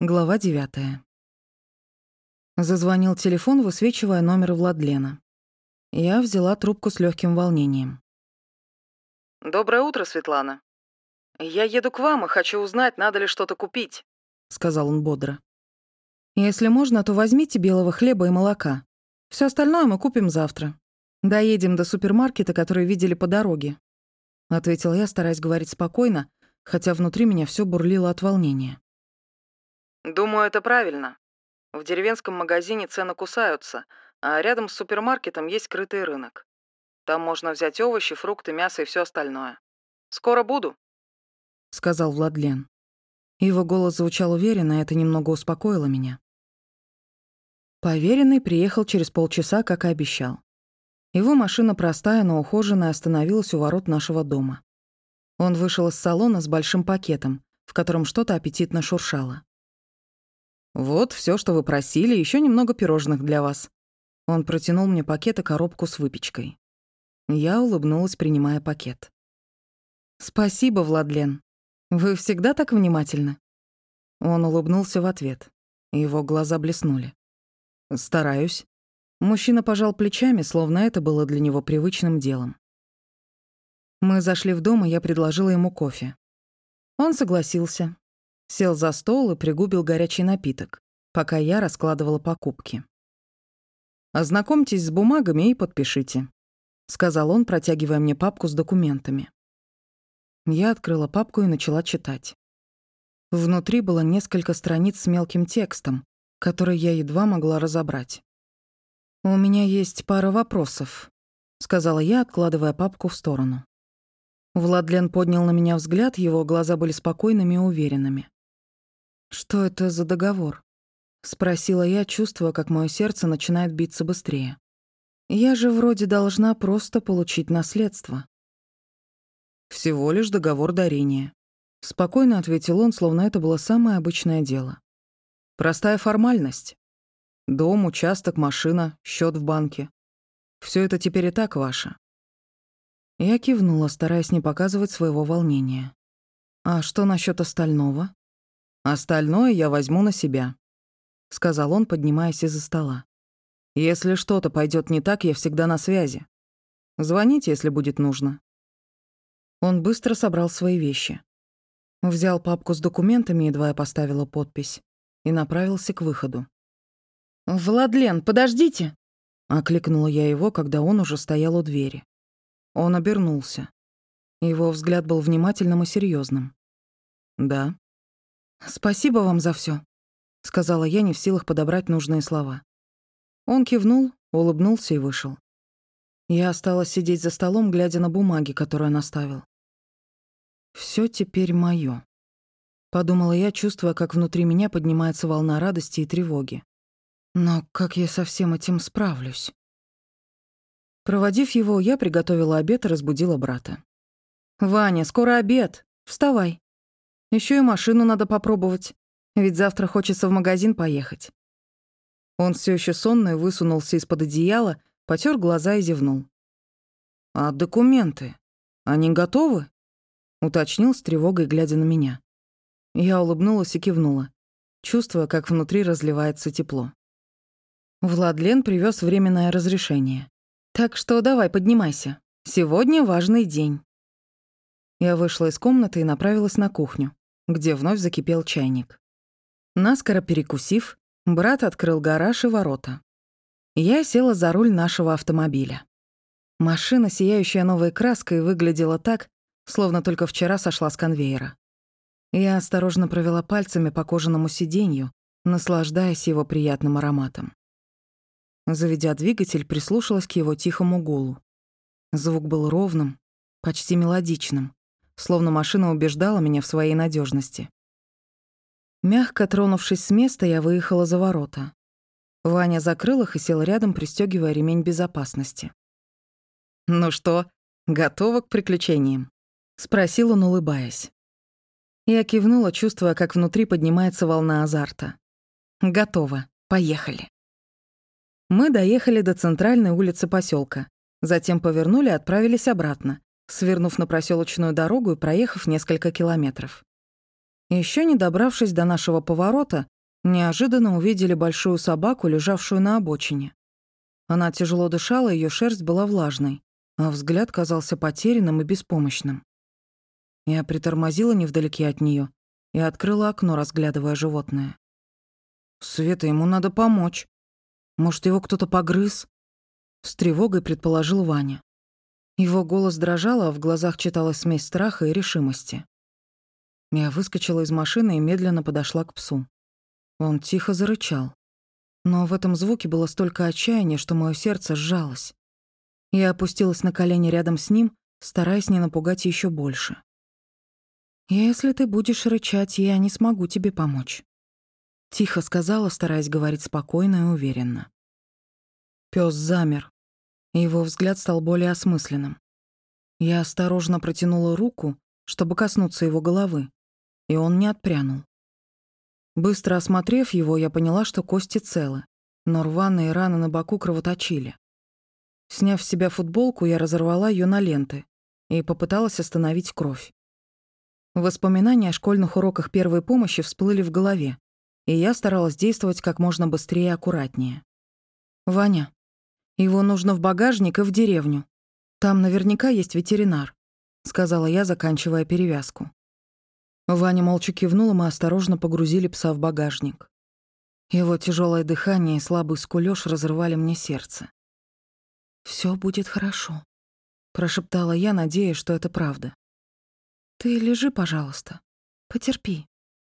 Глава 9. Зазвонил телефон, высвечивая номер Владлена. Я взяла трубку с легким волнением. «Доброе утро, Светлана. Я еду к вам и хочу узнать, надо ли что-то купить», — сказал он бодро. «Если можно, то возьмите белого хлеба и молока. Все остальное мы купим завтра. Доедем до супермаркета, который видели по дороге», — ответила я, стараясь говорить спокойно, хотя внутри меня все бурлило от волнения. «Думаю, это правильно. В деревенском магазине цены кусаются, а рядом с супермаркетом есть скрытый рынок. Там можно взять овощи, фрукты, мясо и все остальное. Скоро буду», — сказал Владлен. Его голос звучал уверенно, и это немного успокоило меня. Поверенный приехал через полчаса, как и обещал. Его машина простая, но ухоженная остановилась у ворот нашего дома. Он вышел из салона с большим пакетом, в котором что-то аппетитно шуршало. «Вот все, что вы просили, еще немного пирожных для вас». Он протянул мне пакет и коробку с выпечкой. Я улыбнулась, принимая пакет. «Спасибо, Владлен. Вы всегда так внимательны?» Он улыбнулся в ответ. Его глаза блеснули. «Стараюсь». Мужчина пожал плечами, словно это было для него привычным делом. Мы зашли в дом, и я предложила ему кофе. Он согласился, Сел за стол и пригубил горячий напиток, пока я раскладывала покупки. «Ознакомьтесь с бумагами и подпишите», — сказал он, протягивая мне папку с документами. Я открыла папку и начала читать. Внутри было несколько страниц с мелким текстом, который я едва могла разобрать. «У меня есть пара вопросов», — сказала я, откладывая папку в сторону. Владлен поднял на меня взгляд, его глаза были спокойными и уверенными. «Что это за договор?» — спросила я, чувствуя, как мое сердце начинает биться быстрее. «Я же вроде должна просто получить наследство». «Всего лишь договор дарения», — спокойно ответил он, словно это было самое обычное дело. «Простая формальность. Дом, участок, машина, счет в банке. Все это теперь и так ваше». Я кивнула, стараясь не показывать своего волнения. «А что насчет остального?» Остальное я возьму на себя», — сказал он, поднимаясь из-за стола. «Если что-то пойдет не так, я всегда на связи. Звоните, если будет нужно». Он быстро собрал свои вещи. Взял папку с документами, едва я поставила подпись, и направился к выходу. «Владлен, подождите!» — окликнула я его, когда он уже стоял у двери. Он обернулся. Его взгляд был внимательным и серьезным. «Да», «Спасибо вам за все, сказала я, не в силах подобрать нужные слова. Он кивнул, улыбнулся и вышел. Я осталась сидеть за столом, глядя на бумаги, которые он оставил. Все теперь моё», — подумала я, чувствуя, как внутри меня поднимается волна радости и тревоги. «Но как я со всем этим справлюсь?» Проводив его, я приготовила обед и разбудила брата. «Ваня, скоро обед! Вставай!» Еще и машину надо попробовать, ведь завтра хочется в магазин поехать. Он все еще сонный высунулся из-под одеяла, потер глаза и зевнул. «А документы? Они готовы?» — уточнил с тревогой, глядя на меня. Я улыбнулась и кивнула, чувствуя, как внутри разливается тепло. Владлен привез временное разрешение. «Так что давай, поднимайся. Сегодня важный день». Я вышла из комнаты и направилась на кухню где вновь закипел чайник. Наскоро перекусив, брат открыл гараж и ворота. Я села за руль нашего автомобиля. Машина, сияющая новой краской, выглядела так, словно только вчера сошла с конвейера. Я осторожно провела пальцами по кожаному сиденью, наслаждаясь его приятным ароматом. Заведя двигатель, прислушалась к его тихому гулу. Звук был ровным, почти мелодичным словно машина убеждала меня в своей надежности. Мягко тронувшись с места, я выехала за ворота. Ваня закрыл их и сел рядом, пристегивая ремень безопасности. «Ну что, готова к приключениям?» — спросил он, улыбаясь. Я кивнула, чувствуя, как внутри поднимается волна азарта. «Готово. Поехали». Мы доехали до центральной улицы поселка, затем повернули и отправились обратно, свернув на проселочную дорогу и проехав несколько километров. Еще не добравшись до нашего поворота, неожиданно увидели большую собаку, лежавшую на обочине. Она тяжело дышала, ее шерсть была влажной, а взгляд казался потерянным и беспомощным. Я притормозила невдалеке от нее и открыла окно, разглядывая животное. «Света, ему надо помочь. Может, его кто-то погрыз?» С тревогой предположил Ваня. Его голос дрожал, а в глазах читалась смесь страха и решимости. Я выскочила из машины и медленно подошла к псу. Он тихо зарычал. Но в этом звуке было столько отчаяния, что мое сердце сжалось. Я опустилась на колени рядом с ним, стараясь не напугать еще больше. «Если ты будешь рычать, я не смогу тебе помочь», — тихо сказала, стараясь говорить спокойно и уверенно. Пёс замер. Его взгляд стал более осмысленным. Я осторожно протянула руку, чтобы коснуться его головы, и он не отпрянул. Быстро осмотрев его, я поняла, что кости целы, но рваные раны на боку кровоточили. Сняв с себя футболку, я разорвала ее на ленты и попыталась остановить кровь. Воспоминания о школьных уроках первой помощи всплыли в голове, и я старалась действовать как можно быстрее и аккуратнее. «Ваня, его нужно в багажник и в деревню. Там наверняка есть ветеринар», — сказала я, заканчивая перевязку. Ваня молча кивнул, и мы осторожно погрузили пса в багажник. Его тяжелое дыхание и слабый скулёж разрывали мне сердце. Все будет хорошо», — прошептала я, надеясь, что это правда. «Ты лежи, пожалуйста. Потерпи.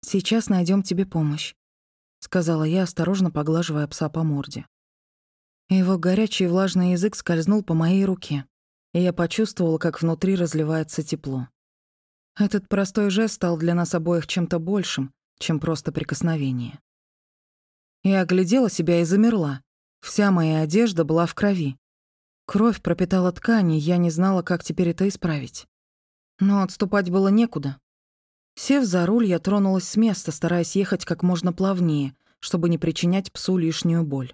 Сейчас найдем тебе помощь», — сказала я, осторожно поглаживая пса по морде. Его горячий влажный язык скользнул по моей руке, и я почувствовала, как внутри разливается тепло. Этот простой жест стал для нас обоих чем-то большим, чем просто прикосновение. Я оглядела себя и замерла. Вся моя одежда была в крови. Кровь пропитала ткани, я не знала, как теперь это исправить. Но отступать было некуда. Сев за руль, я тронулась с места, стараясь ехать как можно плавнее, чтобы не причинять псу лишнюю боль.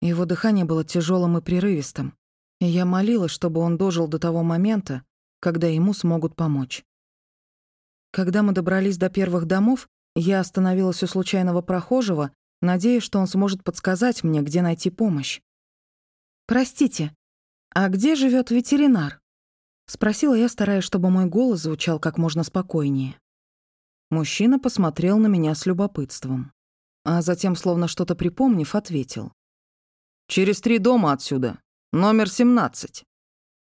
Его дыхание было тяжелым и прерывистым, и я молилась, чтобы он дожил до того момента, когда ему смогут помочь. Когда мы добрались до первых домов, я остановилась у случайного прохожего, надеясь, что он сможет подсказать мне, где найти помощь. «Простите, а где живет ветеринар?» Спросила я, стараясь, чтобы мой голос звучал как можно спокойнее. Мужчина посмотрел на меня с любопытством, а затем, словно что-то припомнив, ответил. «Через три дома отсюда. Номер 17».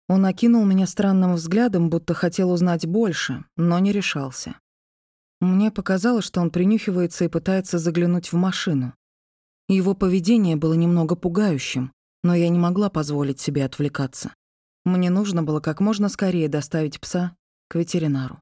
Он окинул меня странным взглядом, будто хотел узнать больше, но не решался. Мне показалось, что он принюхивается и пытается заглянуть в машину. Его поведение было немного пугающим, но я не могла позволить себе отвлекаться. Мне нужно было как можно скорее доставить пса к ветеринару.